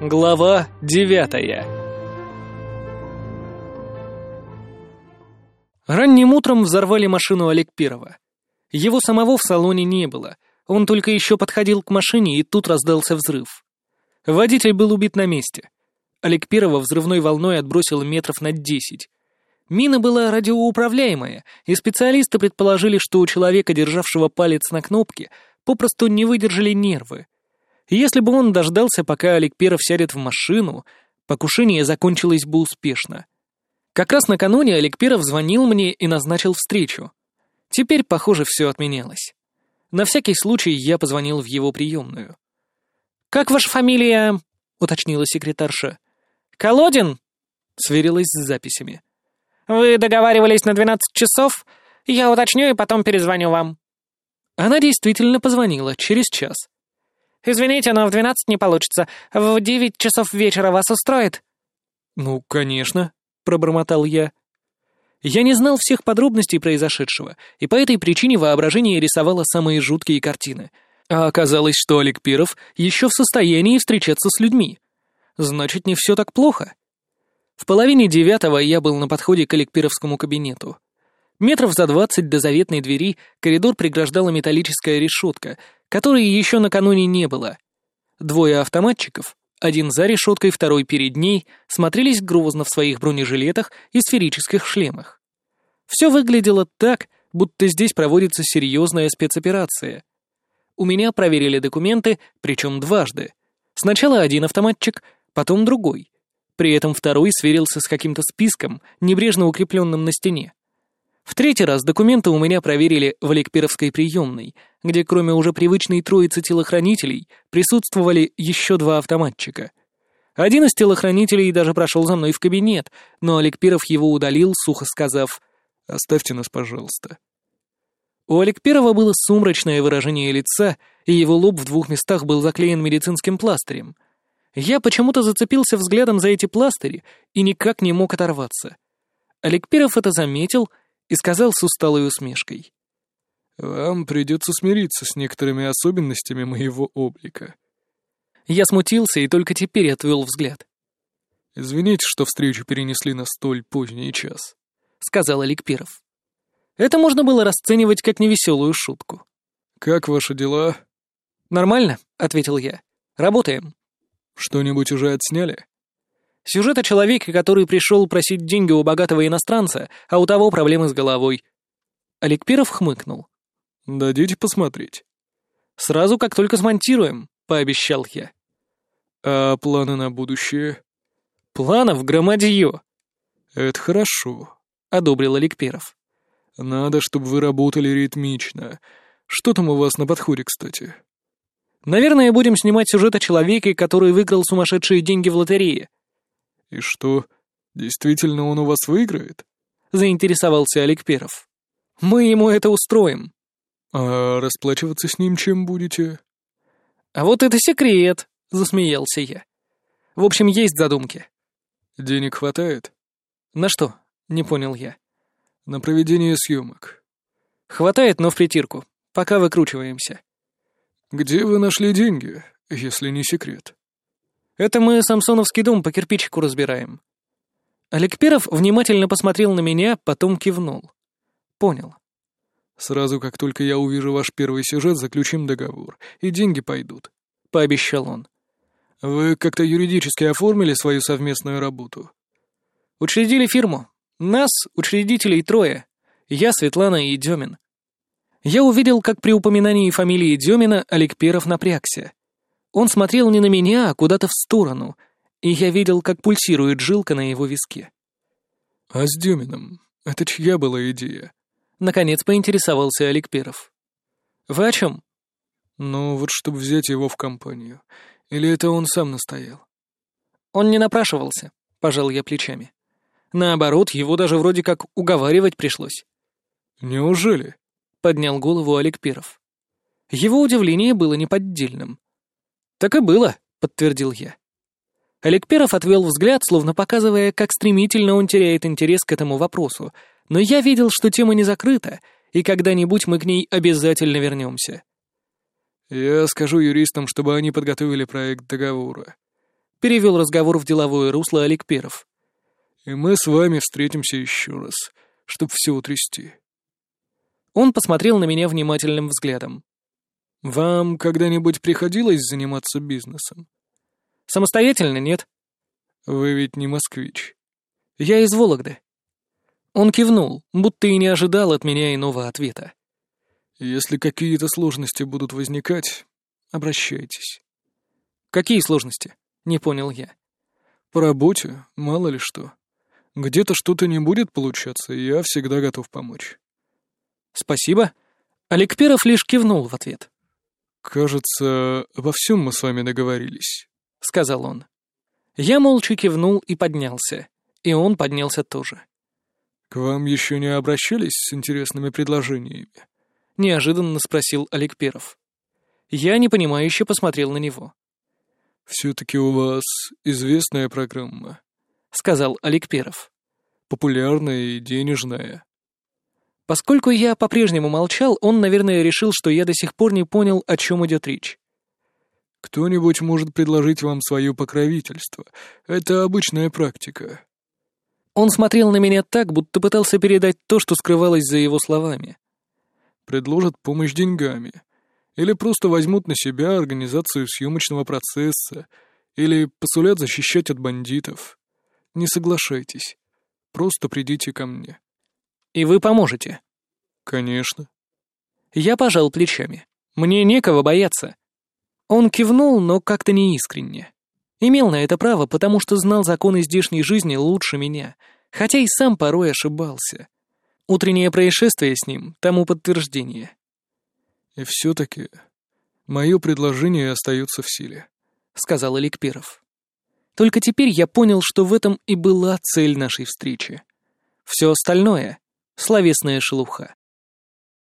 Глава девятая Ранним утром взорвали машину Олег Пирова. Его самого в салоне не было. Он только еще подходил к машине, и тут раздался взрыв. Водитель был убит на месте. Олег Пирова взрывной волной отбросил метров на десять. Мина была радиоуправляемая, и специалисты предположили, что у человека, державшего палец на кнопке, попросту не выдержали нервы. Если бы он дождался, пока Олег Перов сядет в машину, покушение закончилось бы успешно. Как раз накануне Олег Перов звонил мне и назначил встречу. Теперь, похоже, все отменялось. На всякий случай я позвонил в его приемную. «Как ваша фамилия?» — уточнила секретарша. «Колодин?» — сверилась с записями. «Вы договаривались на двенадцать часов? Я уточню и потом перезвоню вам». Она действительно позвонила через час. «Извините, но в двенадцать не получится. В девять часов вечера вас устроит?» «Ну, конечно», — пробормотал я. Я не знал всех подробностей произошедшего, и по этой причине воображение рисовало самые жуткие картины. А оказалось, что Олег Пиров еще в состоянии встречаться с людьми. Значит, не все так плохо. В половине девятого я был на подходе к Олегпировскому кабинету. Метров за двадцать до заветной двери коридор преграждала металлическая решетка, которой еще накануне не было. Двое автоматчиков, один за решеткой, второй перед ней, смотрелись грозно в своих бронежилетах и сферических шлемах. Все выглядело так, будто здесь проводится серьезная спецоперация. У меня проверили документы, причем дважды. Сначала один автоматчик, потом другой. При этом второй сверился с каким-то списком, небрежно укрепленным на стене. В третий раз документы у меня проверили в Олегпировской приемной, где кроме уже привычной троицы телохранителей присутствовали еще два автоматчика. Один из телохранителей даже прошел за мной в кабинет, но Олегпиров его удалил, сухо сказав «Оставьте нас, пожалуйста». У Олегпирова было сумрачное выражение лица, и его лоб в двух местах был заклеен медицинским пластырем. Я почему-то зацепился взглядом за эти пластыри и никак не мог оторваться. Олегпиров это заметил и сказал с усталой усмешкой. «Вам придется смириться с некоторыми особенностями моего облика». Я смутился и только теперь отвел взгляд. «Извините, что встречу перенесли на столь поздний час», — сказал Олег Пиров. Это можно было расценивать как невеселую шутку. «Как ваши дела?» «Нормально», — ответил я. «Работаем». «Что-нибудь уже отсняли?» Сюжет о человеке, который пришел просить деньги у богатого иностранца, а у того проблемы с головой. Олег Пиров хмыкнул. «Дадите посмотреть». «Сразу, как только смонтируем», — пообещал я. «А планы на будущее?» «Планов громадье». «Это хорошо», — одобрил Олег Пиров. «Надо, чтобы вы работали ритмично. Что там у вас на подходе, кстати?» «Наверное, будем снимать сюжет о человеке, который выиграл сумасшедшие деньги в лотерее», «И что, действительно он у вас выиграет?» — заинтересовался Олег Перов. «Мы ему это устроим». «А расплачиваться с ним чем будете?» «А вот это секрет», — засмеялся я. «В общем, есть задумки». «Денег хватает?» «На что?» — не понял я. «На проведение съемок». «Хватает, но в притирку. Пока выкручиваемся». «Где вы нашли деньги, если не секрет?» Это мы Самсоновский дом по кирпичику разбираем». Олег Перов внимательно посмотрел на меня, потом кивнул. «Понял». «Сразу, как только я увижу ваш первый сюжет, заключим договор, и деньги пойдут», — пообещал он. «Вы как-то юридически оформили свою совместную работу?» «Учредили фирму. Нас, учредителей, трое. Я, Светлана и Демин». Я увидел, как при упоминании фамилии Демина Олег Перов напрягся. Он смотрел не на меня, а куда-то в сторону, и я видел, как пульсирует жилка на его виске. «А с Дюмином? Это чья была идея?» Наконец поинтересовался Олег Перов. «Вы о чем?» «Ну, вот чтобы взять его в компанию. Или это он сам настоял?» «Он не напрашивался», — пожал я плечами. «Наоборот, его даже вроде как уговаривать пришлось». «Неужели?» — поднял голову Олег Перов. Его удивление было неподдельным. «Так и было», — подтвердил я. Олег Перов отвел взгляд, словно показывая, как стремительно он теряет интерес к этому вопросу, но я видел, что тема не закрыта, и когда-нибудь мы к ней обязательно вернемся. «Я скажу юристам, чтобы они подготовили проект договора. — перевел разговор в деловое русло Олег Перов. «И мы с вами встретимся еще раз, чтобы все утрясти». Он посмотрел на меня внимательным взглядом. «Вам когда-нибудь приходилось заниматься бизнесом?» «Самостоятельно нет». «Вы ведь не москвич». «Я из Вологды». Он кивнул, будто и не ожидал от меня иного ответа. «Если какие-то сложности будут возникать, обращайтесь». «Какие сложности?» — не понял я. «По работе, мало ли что. Где-то что-то не будет получаться, и я всегда готов помочь». «Спасибо». Олег Перов лишь кивнул в ответ. «Кажется, во всем мы с вами договорились», — сказал он. Я молча кивнул и поднялся, и он поднялся тоже. «К вам еще не обращались с интересными предложениями?» — неожиданно спросил Олег Перов. Я непонимающе посмотрел на него. «Все-таки у вас известная программа», — сказал Олег Перов. «Популярная и денежная». Поскольку я по-прежнему молчал, он, наверное, решил, что я до сих пор не понял, о чем идет речь. «Кто-нибудь может предложить вам свое покровительство. Это обычная практика». Он смотрел на меня так, будто пытался передать то, что скрывалось за его словами. «Предложат помощь деньгами. Или просто возьмут на себя организацию съемочного процесса. Или посулят защищать от бандитов. Не соглашайтесь. Просто придите ко мне». И вы поможете?» «Конечно». Я пожал плечами. «Мне некого бояться». Он кивнул, но как-то неискренне. Имел на это право, потому что знал законы здешней жизни лучше меня, хотя и сам порой ошибался. Утреннее происшествие с ним — тому подтверждение. «И все-таки мое предложение остается в силе», — сказал Эликперов. Только теперь я понял, что в этом и была цель нашей встречи. Все остальное словесная шелуха.